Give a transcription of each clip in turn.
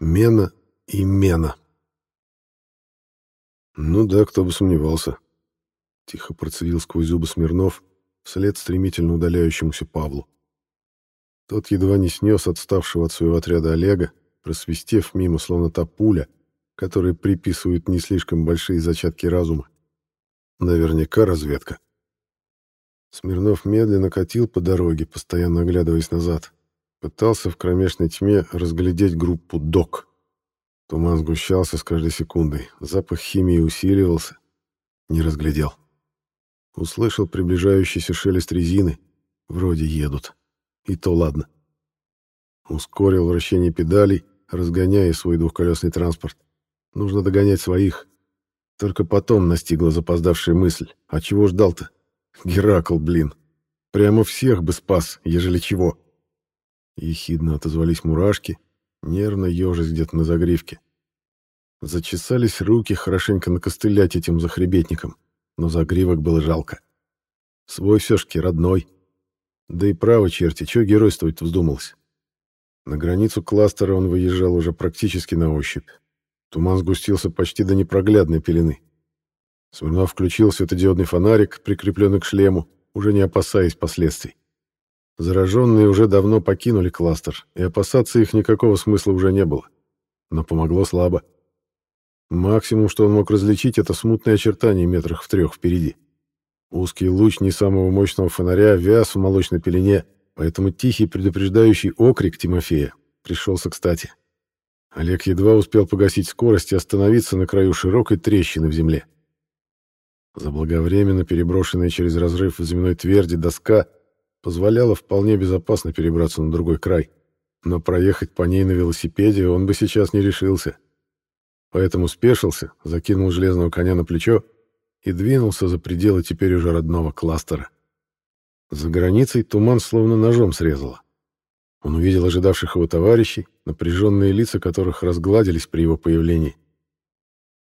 Мена и Мена. Ну да, кто бы сомневался. Тихо процедил сквозь зубы Смирнов вслед стремительно удаляющемуся Павлу. Тот едва не снес отставшего от своего отряда Олега, просвистев мимо, словно та пуля, которой приписывают не слишком большие зачатки разума. Наверняка разведка. Смирнов медленно катил по дороге, постоянно оглядываясь назад. Пытался в кромешной тьме разглядеть группу ДОК. Туман сгущался с каждой секундой, запах химии усиливался. Не разглядел. Услышал приближающийся шелест резины. Вроде едут. И то ладно. Ускорил вращение педалей, разгоняя свой двухколесный транспорт. Нужно догонять своих. Только потом настигла запоздавшая мысль. А чего ждал-то? Геракл, блин. Прямо всех бы спас, ежели чего. Ехидно отозвались мурашки, нервно ежась где-то на загривке. Зачесались руки хорошенько накостылять этим захребетником, но загривок было жалко. Свой все-таки родной. Да и право, черти, чего геройствовать вздумалось? На границу кластера он выезжал уже практически на ощупь. Туман сгустился почти до непроглядной пелены. Смирнов включил светодиодный фонарик, прикрепленный к шлему, уже не опасаясь последствий. Зараженные уже давно покинули кластер, и опасаться их никакого смысла уже не было. Но помогло слабо. Максимум, что он мог различить, это смутные очертания метрах в трех впереди. Узкий луч не самого мощного фонаря вяз в молочной пелене, поэтому тихий предупреждающий окрик Тимофея пришелся кстати. Олег едва успел погасить скорость и остановиться на краю широкой трещины в земле. Заблаговременно переброшенная через разрыв в земной тверди доска позволяла вполне безопасно перебраться на другой край, но проехать по ней на велосипеде он бы сейчас не решился. Поэтому спешился, закинул железного коня на плечо и двинулся за пределы теперь уже родного кластера. За границей туман словно ножом срезало. Он увидел ожидавших его товарищей, напряженные лица которых разгладились при его появлении.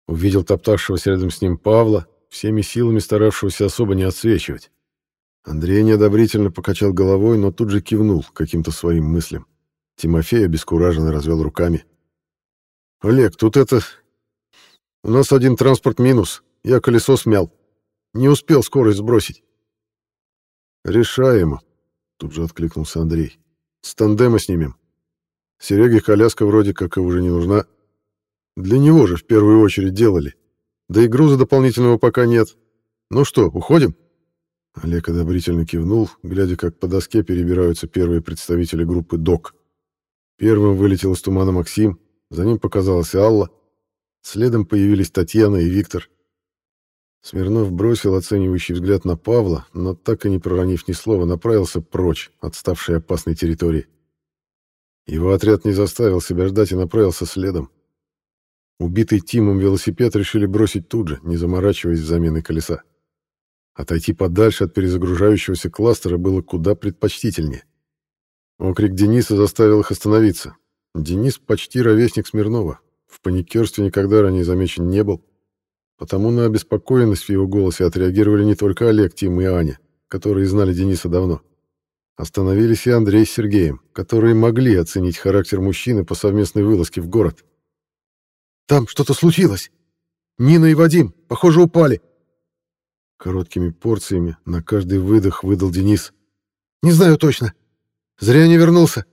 Увидел топтавшегося рядом с ним Павла, всеми силами старавшегося особо не отсвечивать. Андрей неодобрительно покачал головой, но тут же кивнул каким-то своим мыслям. Тимофей обескураженно развел руками. «Олег, тут это... У нас один транспорт минус. Я колесо смял. Не успел скорость сбросить». «Решаемо», — тут же откликнулся Андрей. «С тандема снимем. Сереге коляска вроде как и уже не нужна. Для него же в первую очередь делали. Да и груза дополнительного пока нет. Ну что, уходим?» Олег одобрительно кивнул, глядя, как по доске перебираются первые представители группы ДОК. Первым вылетел из тумана Максим, за ним показалась Алла. Следом появились Татьяна и Виктор. Смирнов бросил оценивающий взгляд на Павла, но так и не проронив ни слова, направился прочь от ставшей опасной территории. Его отряд не заставил себя ждать и направился следом. Убитый Тимом велосипед решили бросить тут же, не заморачиваясь с заменой колеса. Отойти подальше от перезагружающегося кластера было куда предпочтительнее. Окрик Дениса заставил их остановиться. Денис почти ровесник Смирнова. В паникерстве никогда ранее замечен не был. Потому на обеспокоенность в его голосе отреагировали не только Олег, Тим и Аня, которые знали Дениса давно. Остановились и Андрей с Сергеем, которые могли оценить характер мужчины по совместной вылазке в город. «Там что-то случилось! Нина и Вадим, похоже, упали!» Короткими порциями на каждый выдох выдал Денис. «Не знаю точно. Зря не вернулся».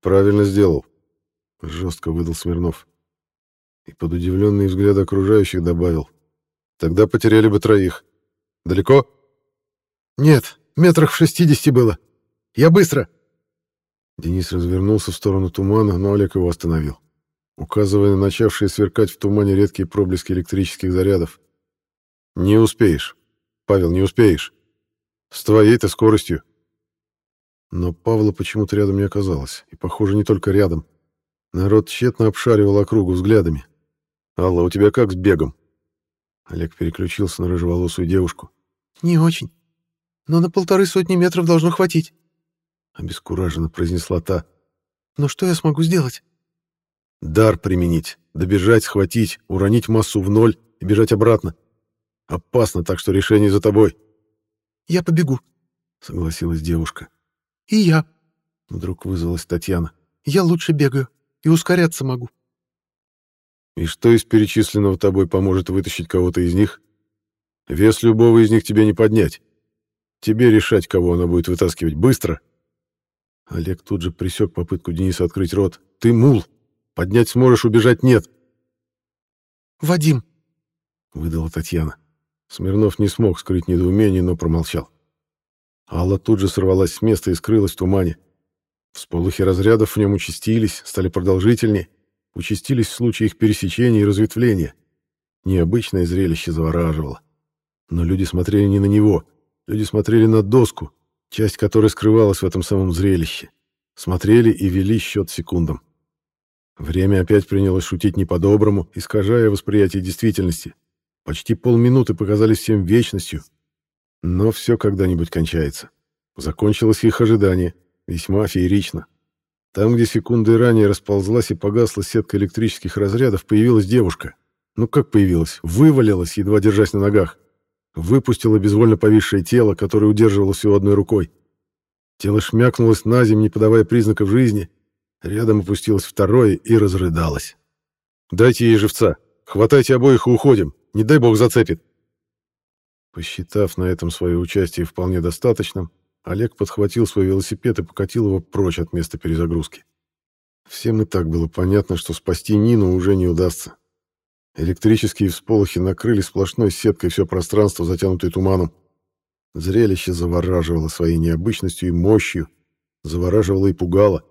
«Правильно сделал», — жестко выдал Смирнов. И под удивленный взгляд окружающих добавил. «Тогда потеряли бы троих. Далеко?» «Нет, метрах в шестидесяти было. Я быстро!» Денис развернулся в сторону тумана, но Олег его остановил, указывая на начавшие сверкать в тумане редкие проблески электрических зарядов. «Не успеешь. Павел, не успеешь. С твоей-то скоростью. Но Павла почему-то рядом не оказалось. И, похоже, не только рядом. Народ тщетно обшаривал округу взглядами. «Алла, у тебя как с бегом?» Олег переключился на рыжеволосую девушку. «Не очень. Но на полторы сотни метров должно хватить», — обескураженно произнесла та. «Но что я смогу сделать?» «Дар применить, добежать, схватить, уронить массу в ноль и бежать обратно. Опасно, так что решение за тобой. Я побегу, согласилась девушка. И я. Вдруг вызвалась Татьяна. Я лучше бегаю и ускоряться могу. И что из перечисленного тобой поможет вытащить кого-то из них? Вес любого из них тебе не поднять. Тебе решать, кого она будет вытаскивать быстро. Олег тут же присек попытку Дениса открыть рот. Ты мул. Поднять сможешь, убежать нет. Вадим, выдала Татьяна. Смирнов не смог скрыть недоумение, но промолчал. Алла тут же сорвалась с места и скрылась в тумане. Всполохи разрядов в нем участились, стали продолжительнее, участились случаи их пересечения и разветвления. Необычное зрелище завораживало. Но люди смотрели не на него, люди смотрели на доску, часть которой скрывалась в этом самом зрелище. Смотрели и вели счет секундам. Время опять принялось шутить не по-доброму, искажая восприятие действительности. Почти полминуты показались всем вечностью. Но все когда-нибудь кончается. Закончилось их ожидание. Весьма феерично. Там, где секунды ранее расползлась и погасла сетка электрических разрядов, появилась девушка. Ну как появилась? Вывалилась, едва держась на ногах. Выпустила безвольно повисшее тело, которое удерживало всего одной рукой. Тело шмякнулось на землю, не подавая признаков жизни. Рядом опустилось второе и разрыдалось. «Дайте ей живца! Хватайте обоих и уходим! Не дай бог зацепит!» Посчитав на этом свое участие вполне достаточным, Олег подхватил свой велосипед и покатил его прочь от места перезагрузки. Всем и так было понятно, что спасти Нину уже не удастся. Электрические всполохи накрыли сплошной сеткой все пространство, затянутое туманом. Зрелище завораживало своей необычностью и мощью, завораживало и пугало.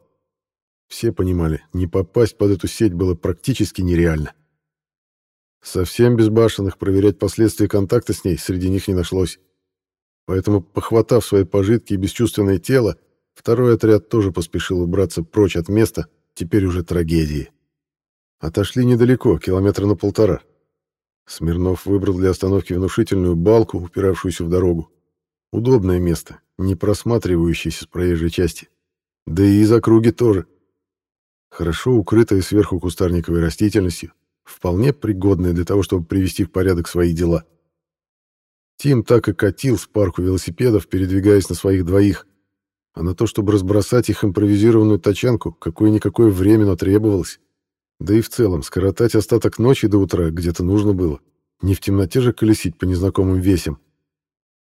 Все понимали, не попасть под эту сеть было практически нереально. Совсем безбашенных проверять последствия контакта с ней среди них не нашлось. Поэтому, похватав свои пожитки и бесчувственное тело, второй отряд тоже поспешил убраться прочь от места, теперь уже трагедии. Отошли недалеко, километра на полтора. Смирнов выбрал для остановки внушительную балку, упиравшуюся в дорогу. Удобное место, не просматривающееся с проезжей части. Да и из округи тоже. Хорошо укрытое сверху кустарниковой растительностью, вполне пригодное для того, чтобы привести в порядок свои дела. — Тим так и катил с парку велосипедов, передвигаясь на своих двоих. А на то, чтобы разбросать их импровизированную тачанку, какое-никакое время, но требовалось. Да и в целом, скоротать остаток ночи до утра где-то нужно было. Не в темноте же колесить по незнакомым весям.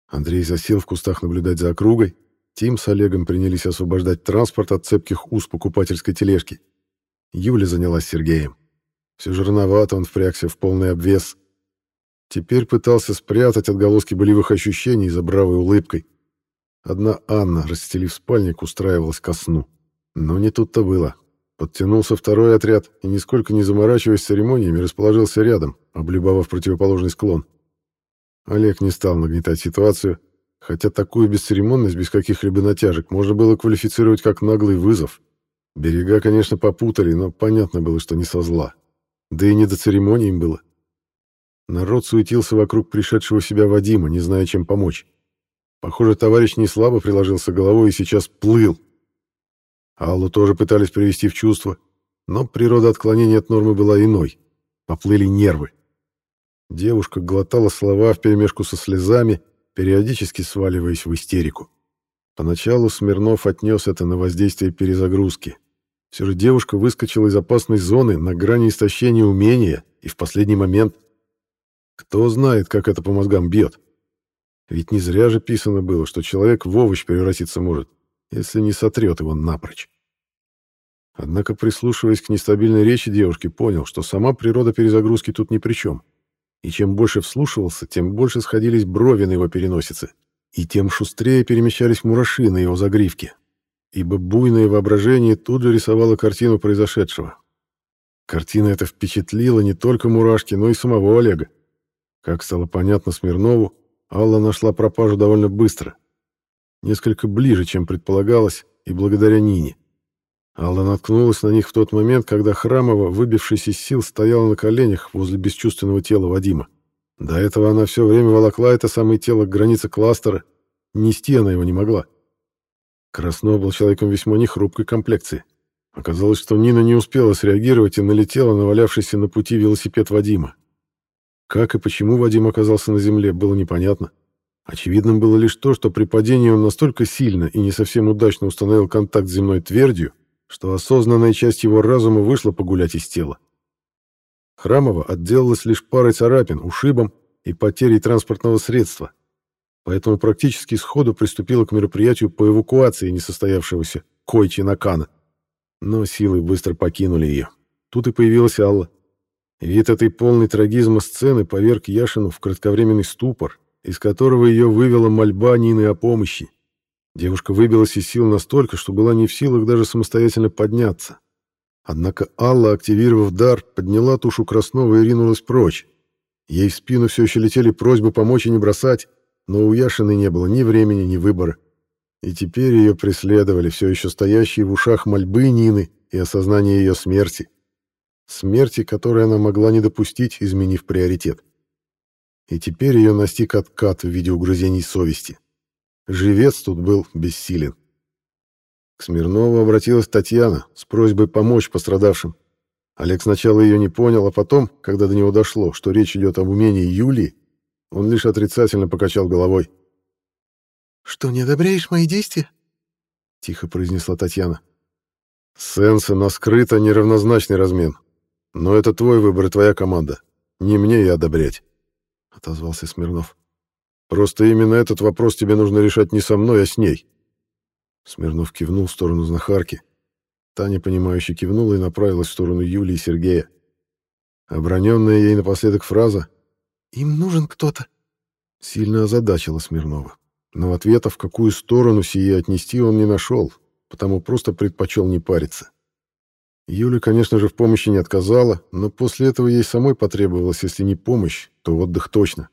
Андрей засел в кустах наблюдать за округой. Тим с Олегом принялись освобождать транспорт от цепких уз покупательской тележки. Юля занялась Сергеем. Все же рановато он впрягся в полный обвес. Теперь пытался спрятать отголоски болевых ощущений за бравой улыбкой. Одна Анна, расстелив спальник, устраивалась ко сну. Но не тут-то было. Подтянулся второй отряд и, нисколько не заморачиваясь церемониями, расположился рядом, облюбовав противоположный склон. Олег не стал нагнетать ситуацию, хотя такую бесцеремонность без каких-либо натяжек можно было квалифицировать как наглый вызов. Берега, конечно, попутали, но понятно было, что не со зла. Да и не до церемоний им было. Народ суетился вокруг пришедшего себя Вадима, не зная, чем помочь. Похоже, товарищ не слабо приложился головой и сейчас плыл. Аллу тоже пытались привести в чувство, но природа отклонения от нормы была иной. Поплыли нервы. Девушка глотала слова вперемешку со слезами, периодически сваливаясь в истерику. Поначалу Смирнов отнес это на воздействие перезагрузки. Все же девушка выскочила из опасной зоны на грани истощения умения и в последний момент кто знает, как это по мозгам бьет. Ведь не зря же писано было, что человек в овощ превратиться может, если не сотрет его напрочь. Однако, прислушиваясь к нестабильной речи девушки, понял, что сама природа перезагрузки тут ни при чем. И чем больше вслушивался, тем больше сходились брови на его переносице, и тем шустрее перемещались мураши на его загривке, ибо буйное воображение тут же рисовало картину произошедшего. Картина эта впечатлила не только мурашки, но и самого Олега. Как стало понятно Смирнову, Алла нашла пропажу довольно быстро. Несколько ближе, чем предполагалось, и благодаря Нине. Алла наткнулась на них в тот момент, когда Храмова, выбившись из сил, стояла на коленях возле бесчувственного тела Вадима. До этого она все время волокла это самое тело к границе кластера. Нести она его не могла. Краснов был человеком весьма нехрупкой комплекции. Оказалось, что Нина не успела среагировать и налетела на валявшийся на пути велосипед Вадима. Как и почему Вадим оказался на земле, было непонятно. Очевидным было лишь то, что при падении он настолько сильно и не совсем удачно установил контакт с земной твердью, что осознанная часть его разума вышла погулять из тела. Храмова отделалась лишь парой царапин, ушибом и потерей транспортного средства, поэтому практически сходу приступила к мероприятию по эвакуации несостоявшегося Койчи Накана. Но силы быстро покинули ее. Тут и появилась Алла. Вид этой полной трагизма сцены поверг Яшину в кратковременный ступор, из которого ее вывела мольба Нины о помощи. Девушка выбилась из сил настолько, что была не в силах даже самостоятельно подняться. Однако Алла, активировав дар, подняла тушу Краснова и ринулась прочь. Ей в спину все еще летели просьбы помочь и не бросать, но у Яшины не было ни времени, ни выбора. И теперь ее преследовали все еще стоящие в ушах мольбы Нины и осознание ее смерти. Смерти, которой она могла не допустить, изменив приоритет. И теперь ее настиг откат в виде угрызений совести. Живец тут был бессилен. К Смирнову обратилась Татьяна с просьбой помочь пострадавшим. Олег сначала ее не понял, а потом, когда до него дошло, что речь идет об умении Юлии, он лишь отрицательно покачал головой. «Что, не одобряешь мои действия?» — тихо произнесла Татьяна. «Сенса на скрыто неравнозначный размен. Но это твой выбор и твоя команда. Не мне и одобрять», — отозвался Смирнов. «Просто именно этот вопрос тебе нужно решать не со мной, а с ней». Смирнов кивнул в сторону знахарки. Таня, понимающе кивнула и направилась в сторону Юлии и Сергея. Оброненная ей напоследок фраза «Им нужен кто-то», сильно озадачила Смирнова. Но ответа, в какую сторону сие отнести, он не нашел, потому просто предпочел не париться. Юля, конечно же, в помощи не отказала, но после этого ей самой потребовалась, если не помощь, то отдых точно.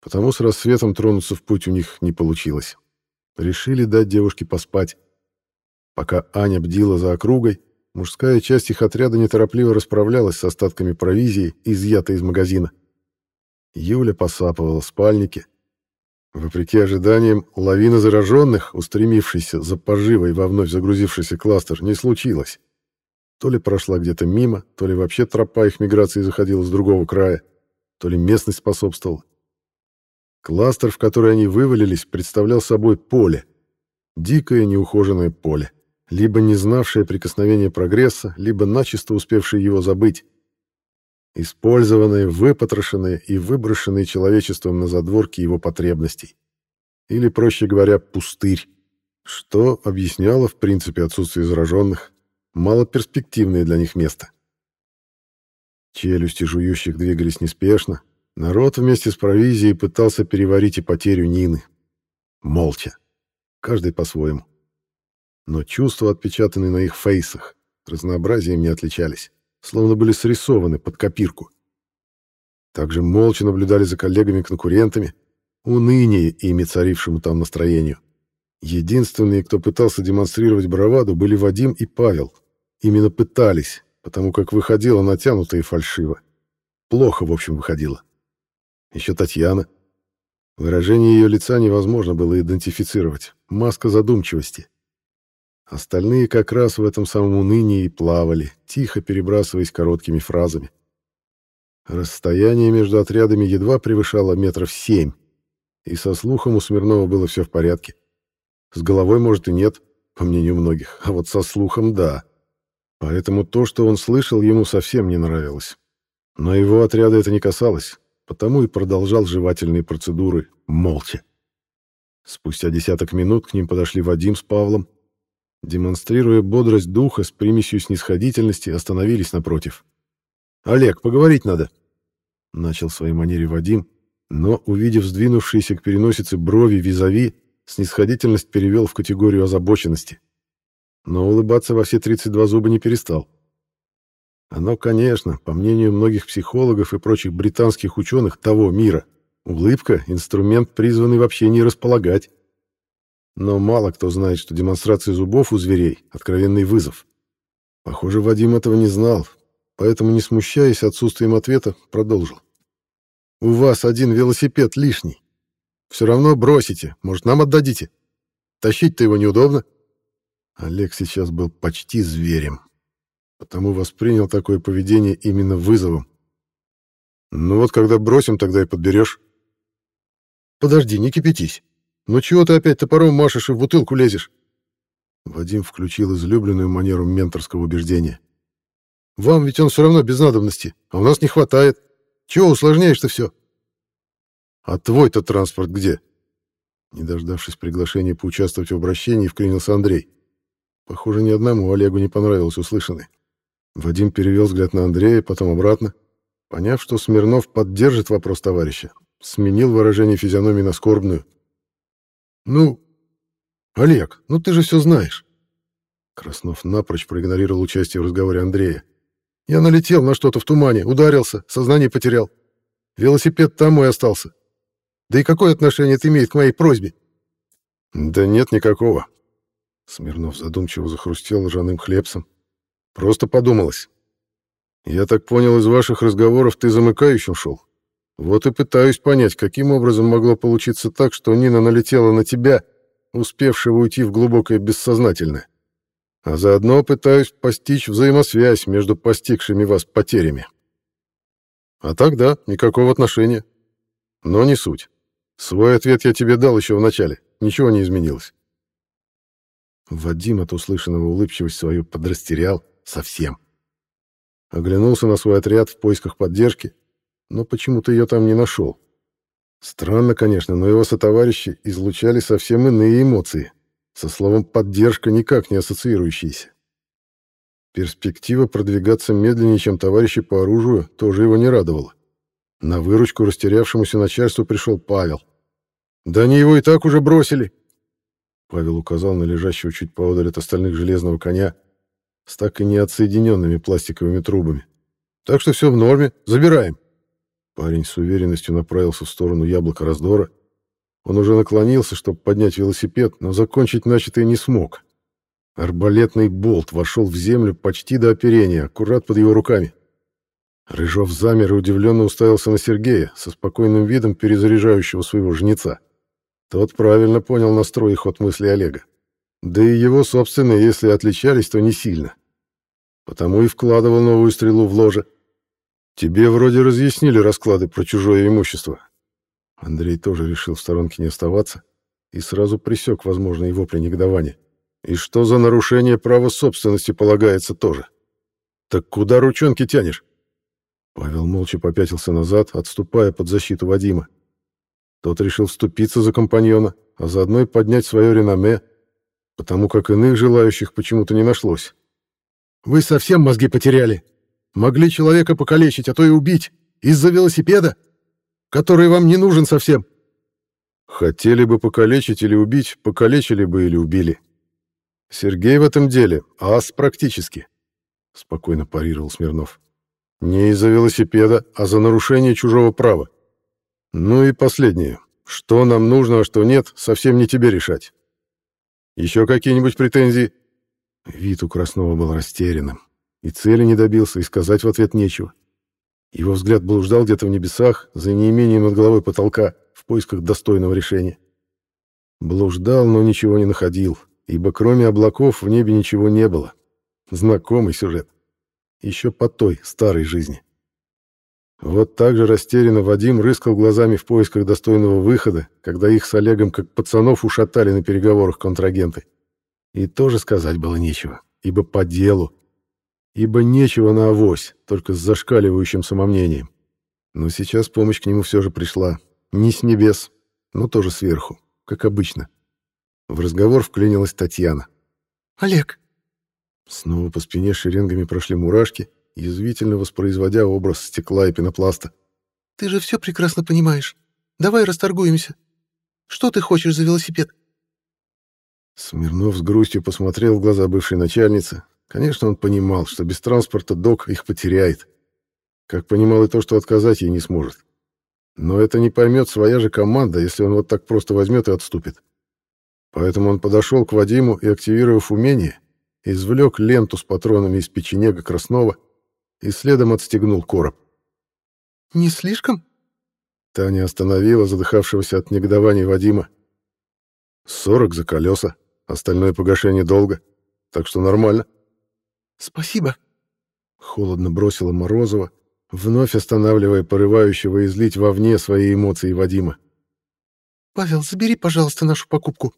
Потому с рассветом тронуться в путь у них не получилось. Решили дать девушке поспать. Пока Аня бдила за округой, мужская часть их отряда неторопливо расправлялась с остатками провизии, изъятой из магазина. Юля посапывала в спальнике. Вопреки ожиданиям, лавина зараженных, устремившейся за поживой во вновь загрузившийся кластер, не случилось. То ли прошла где-то мимо, то ли вообще тропа их миграции заходила с другого края, то ли местность способствовала. Кластер, в который они вывалились, представлял собой поле. Дикое неухоженное поле, либо не знавшее прикосновения прогресса, либо начисто успевшее его забыть. Использованные, выпотрошенные и выброшенные человечеством на задворки его потребностей. Или, проще говоря, пустырь. Что объясняло, в принципе, отсутствие зараженных, малоперспективное для них место. Челюсти жующих двигались неспешно, Народ вместе с провизией пытался переварить и потерю Нины. Молча. Каждый по-своему. Но чувства, отпечатанные на их фейсах, разнообразием не отличались, словно были срисованы под копирку. Также молча наблюдали за коллегами-конкурентами, уныние ими царившему там настроению. Единственные, кто пытался демонстрировать браваду, были Вадим и Павел. Именно пытались, потому как выходило натянуто и фальшиво. Плохо, в общем, выходило. Еще Татьяна. Выражение ее лица невозможно было идентифицировать. Маска задумчивости. Остальные как раз в этом самом унынии и плавали, тихо перебрасываясь короткими фразами. Расстояние между отрядами едва превышало метров семь, и со слухом у Смирнова было все в порядке. С головой, может, и нет, по мнению многих, а вот со слухом — да. Поэтому то, что он слышал, ему совсем не нравилось. Но его отряда это не касалось потому и продолжал жевательные процедуры молча. Спустя десяток минут к ним подошли Вадим с Павлом. Демонстрируя бодрость духа с примесью снисходительности, остановились напротив. «Олег, поговорить надо!» Начал в своей манере Вадим, но, увидев сдвинувшиеся к переносице брови визави, снисходительность перевел в категорию озабоченности. Но улыбаться во все 32 зуба не перестал. Оно, конечно, по мнению многих психологов и прочих британских ученых того мира, улыбка — инструмент, призванный вообще не располагать. Но мало кто знает, что демонстрация зубов у зверей — откровенный вызов. Похоже, Вадим этого не знал, поэтому, не смущаясь отсутствием ответа, продолжил. «У вас один велосипед лишний. Все равно бросите, может, нам отдадите. Тащить-то его неудобно». Олег сейчас был почти зверем потому воспринял такое поведение именно вызовом. «Ну вот, когда бросим, тогда и подберешь». «Подожди, не кипятись. Ну чего ты опять топором машешь и в бутылку лезешь?» Вадим включил излюбленную манеру менторского убеждения. Вам ведь он все равно без надобности, а у нас не хватает. Чего усложняешь-то все? А твой-то транспорт где? Не дождавшись приглашения поучаствовать в обращении, вклинился Андрей. Похоже, ни одному Олегу не понравилось услышанное. Вадим перевел взгляд на Андрея, потом обратно. Поняв, что Смирнов поддержит вопрос товарища, сменил выражение физиономии на скорбную. «Ну, Олег, ну ты же все знаешь». Краснов напрочь проигнорировал участие в разговоре Андрея. «Я налетел на что-то в тумане, ударился, сознание потерял. Велосипед там мой остался. Да и какое отношение это имеет к моей просьбе?» «Да нет никакого». Смирнов задумчиво захрустел ржаным хлебцем. «Просто подумалось. Я так понял, из ваших разговоров ты замыкающим шел. Вот и пытаюсь понять, каким образом могло получиться так, что Нина налетела на тебя, успевшего уйти в глубокое бессознательное. А заодно пытаюсь постичь взаимосвязь между постигшими вас потерями. А так да, никакого отношения. Но не суть. Свой ответ я тебе дал еще в начале. Ничего не изменилось. Вадим от услышанного улыбчивость свою подрастерял совсем. Оглянулся на свой отряд в поисках поддержки, но почему-то ее там не нашел. Странно, конечно, но его сотоварищи излучали совсем иные эмоции, со словом «поддержка» никак не ассоциирующиеся. Перспектива продвигаться медленнее, чем товарищи по оружию, тоже его не радовала. На выручку растерявшемуся начальству пришел Павел. «Да они его и так уже бросили!» Павел указал на лежащего чуть поодаль от остальных железного коня с так и не отсоединенными пластиковыми трубами. «Так что все в норме, забираем!» Парень с уверенностью направился в сторону яблока раздора. Он уже наклонился, чтобы поднять велосипед, но закончить начатое не смог. Арбалетный болт вошел в землю почти до оперения, аккурат под его руками. Рыжов замер и удивленно уставился на Сергея, со спокойным видом перезаряжающего своего жнеца. Тот правильно понял настрой и ход мысли Олега. Да и его собственные, если отличались, то не сильно. Потому и вкладывал новую стрелу в ложе. Тебе вроде разъяснили расклады про чужое имущество. Андрей тоже решил в сторонке не оставаться и сразу пресек возможные вопли негодования. И что за нарушение права собственности полагается тоже? Так куда ручонки тянешь? Павел молча попятился назад, отступая под защиту Вадима. Тот решил вступиться за компаньона, а заодно и поднять свое реноме, потому как иных желающих почему-то не нашлось. «Вы совсем мозги потеряли. Могли человека покалечить, а то и убить. Из-за велосипеда, который вам не нужен совсем». «Хотели бы покалечить или убить, покалечили бы или убили», Сергей в этом деле ас практически, спокойно парировал Смирнов. Не из-за велосипеда, а за нарушение чужого права. Ну и последнее. Что нам нужно, а что нет, совсем не тебе решать. Еще какие-нибудь претензии? Вид у Краснова был растерянным. И цели не добился, и сказать в ответ нечего. Его взгляд блуждал где-то в небесах, за неимением над головой потолка, в поисках достойного решения. Блуждал, но ничего не находил ибо кроме облаков в небе ничего не было. Знакомый сюжет. Еще по той, старой жизни. Вот так же растерянно Вадим рыскал глазами в поисках достойного выхода, когда их с Олегом как пацанов ушатали на переговорах контрагенты. И тоже сказать было нечего, ибо по делу. Ибо нечего на авось, только с зашкаливающим самомнением. Но сейчас помощь к нему все же пришла. Не с небес, но тоже сверху, как обычно. В разговор вклинилась Татьяна. «Олег!» Снова по спине шеренгами прошли мурашки, язвительно воспроизводя образ стекла и пенопласта. «Ты же все прекрасно понимаешь. Давай расторгуемся. Что ты хочешь за велосипед?» Смирнов с грустью посмотрел в глаза бывшей начальницы. Конечно, он понимал, что без транспорта док их потеряет. Как понимал и то, что отказать ей не сможет. Но это не поймет своя же команда, если он вот так просто возьмет и отступит. Поэтому он подошел к Вадиму и, активировав умение, извлек ленту с патронами из печенега Краснова и следом отстегнул короб. «Не слишком?» Таня остановила задыхавшегося от негодования Вадима. «Сорок за колеса, остальное погашение долга, так что нормально». «Спасибо», — холодно бросила Морозова, вновь останавливая порывающего излить вовне свои эмоции Вадима. «Павел, забери, пожалуйста, нашу покупку».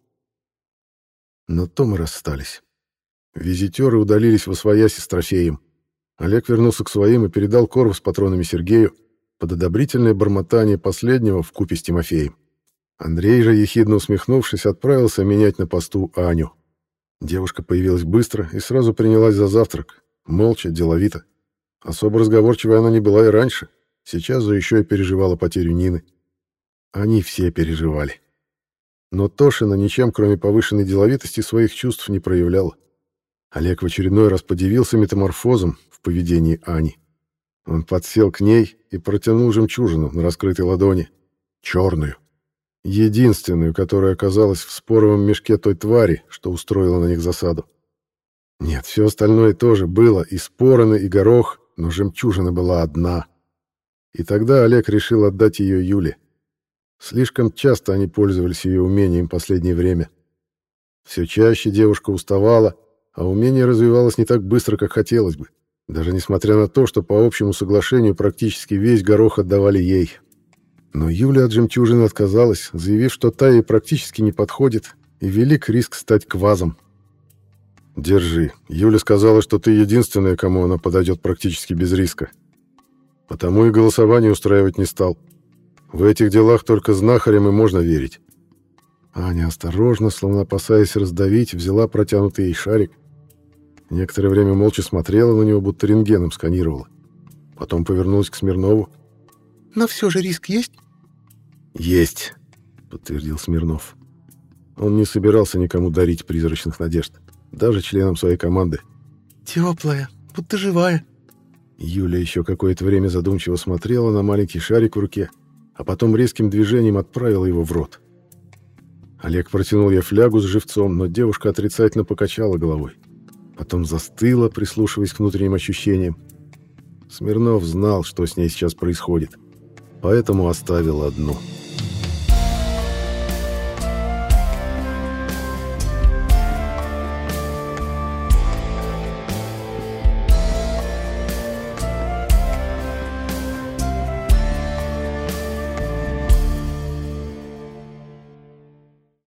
Но то мы расстались. Визитеры удалились во свояси с трофеем. Олег вернулся к своим и передал короб с патронами Сергею под одобрительное бормотание последнего в купе с Тимофеем. Андрей же, ехидно усмехнувшись, отправился менять на посту Аню. Девушка появилась быстро и сразу принялась за завтрак, молча, деловито. Особо разговорчивой она не была и раньше, сейчас же еще и переживала потерю Нины. Они все переживали. Но Тошина ничем, кроме повышенной деловитости, своих чувств не проявляла. Олег в очередной раз подивился метаморфозом в поведении Ани. Он подсел к ней и протянул жемчужину на раскрытой ладони. Черную. Единственную, которая оказалась в споровом мешке той твари, что устроила на них засаду. Нет, все остальное тоже было, и спороны, и горох, но жемчужина была одна. И тогда Олег решил отдать ее Юле. Слишком часто они пользовались ее умением в последнее время. Все чаще девушка уставала, а умение развивалось не так быстро, как хотелось бы, даже несмотря на то, что по общему соглашению практически весь горох отдавали ей. Но Юля от жемчужины отказалась, заявив, что та ей практически не подходит, и велик риск стать квазом. «Держи. Юля сказала, что ты единственная, кому она подойдет практически без риска. Потому и голосование устраивать не стал. В этих делах только знахарям и можно верить». Аня осторожно, словно опасаясь раздавить, взяла протянутый ей шарик. Некоторое время молча смотрела на него, будто рентгеном сканировала. Потом повернулась к Смирнову. «Но все же риск есть?» «Есть», — подтвердил Смирнов. Он не собирался никому дарить призрачных надежд, даже членам своей команды. «Теплая, будто живая». Юля еще какое-то время задумчиво смотрела на маленький шарик в руке, а потом резким движением отправила его в рот. Олег протянул ей флягу с живцом, но девушка отрицательно покачала головой. Потом застыла, прислушиваясь к внутренним ощущениям. Смирнов знал, что с ней сейчас происходит, поэтому оставил одну. «Одну».